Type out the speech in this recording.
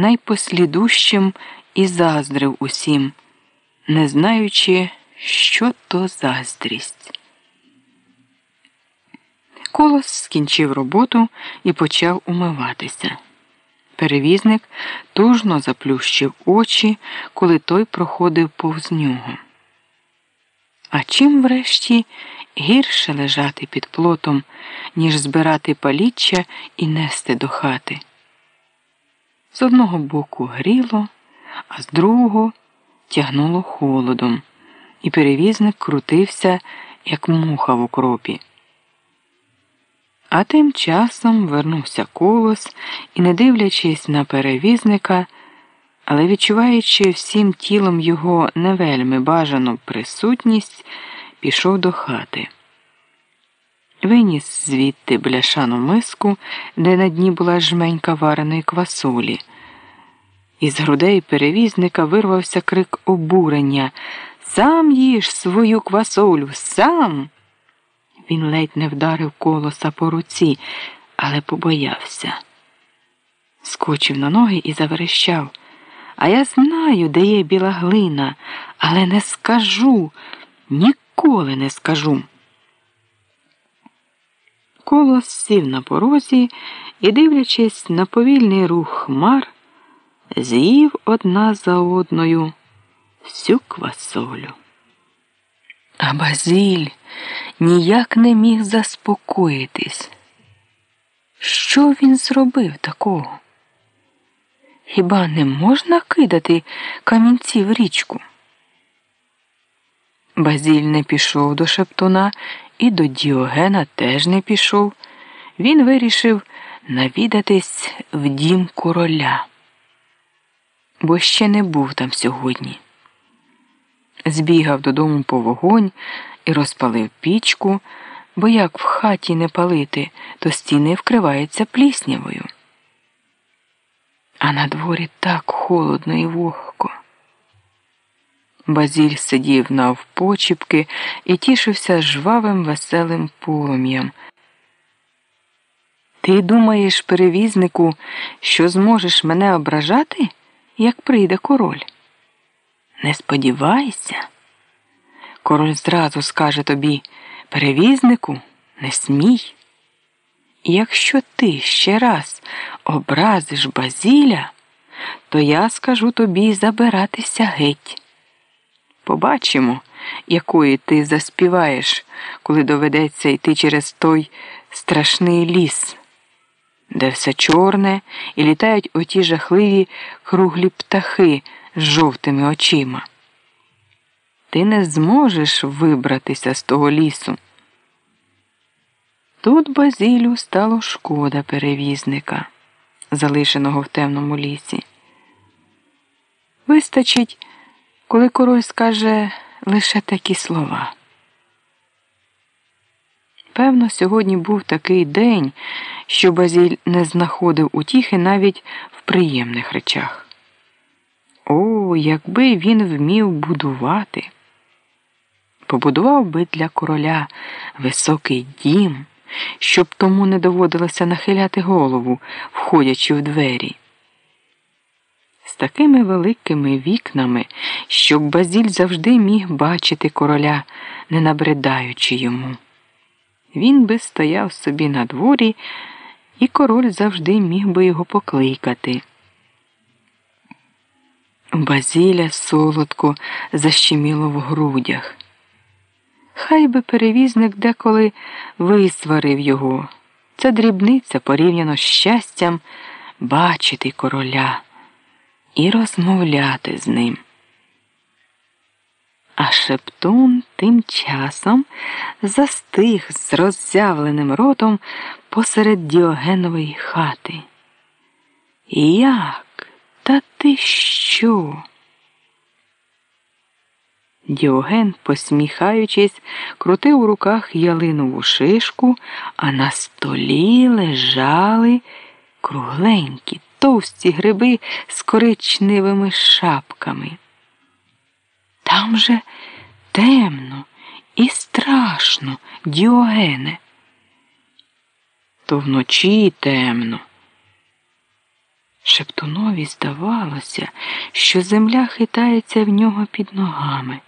найпослідущим і заздрив усім, не знаючи, що то заздрість. Колос скінчив роботу і почав умиватися. Перевізник тужно заплющив очі, коли той проходив повз нього. А чим врешті гірше лежати під плотом, ніж збирати паліччя і нести до хати? З одного боку гріло, а з другого тягнуло холодом, і перевізник крутився, як муха в окропі. А тим часом вернувся колос і, не дивлячись на перевізника, але відчуваючи всім тілом його невельми бажану присутність, пішов до хати. Виніс звідти бляшану миску, де на дні була жменька вареної квасолі. Із грудей перевізника вирвався крик обурення Сам їж свою квасолю, сам. Він ледь не вдарив колоса по руці, але побоявся. Скочив на ноги і заверещав. А я знаю, де є біла глина, але не скажу, ніколи не скажу. Колос сів на порозі і, дивлячись на повільний рух хмар, з'їв одна за одною всю квасолю. А Базіль ніяк не міг заспокоїтись. Що він зробив такого? Хіба не можна кидати камінці в річку? Базіль не пішов до шептуна і до Діогена теж не пішов. Він вирішив навідатись в дім короля, бо ще не був там сьогодні. Збігав додому по вогонь і розпалив пічку, бо як в хаті не палити, то стіни вкриваються пліснявою. А на дворі так холодно і вогко. Базіль сидів навпочіпки і тішився жвавим веселим полум'ям. Ти думаєш, перевізнику, що зможеш мене ображати, як прийде король? Не сподівайся. Король зразу скаже тобі перевізнику, не смій. Якщо ти ще раз образиш Базіля, то я скажу тобі забиратися геть. Побачимо, якої ти заспіваєш, коли доведеться йти через той страшний ліс, де все чорне і літають оті жахливі круглі птахи з жовтими очима. Ти не зможеш вибратися з того лісу. Тут Базілю стало шкода перевізника, залишеного в темному лісі. Вистачить, коли король скаже лише такі слова. Певно, сьогодні був такий день, що Базіль не знаходив утіхи навіть в приємних речах. О, якби він вмів будувати. Побудував би для короля високий дім, щоб тому не доводилося нахиляти голову, входячи в двері. З такими великими вікнами, щоб Базіль завжди міг бачити короля, не набридаючи йому. Він би стояв собі на дворі, і король завжди міг би його покликати. Базіля солодко защеміло в грудях. Хай би перевізник деколи висварив його. Це дрібниця порівняно з щастям бачити короля і розмовляти з ним. А шептун тим часом застиг з роззявленим ротом посеред Діогенової хати. Як? Та ти що? Діоген, посміхаючись, крутив у руках ялинову шишку, а на столі лежали кругленькі, товсті гриби з коричневими шапками. Там же темно і страшно, Діогене. То вночі темно. Шептунові здавалося, що земля хитається в нього під ногами.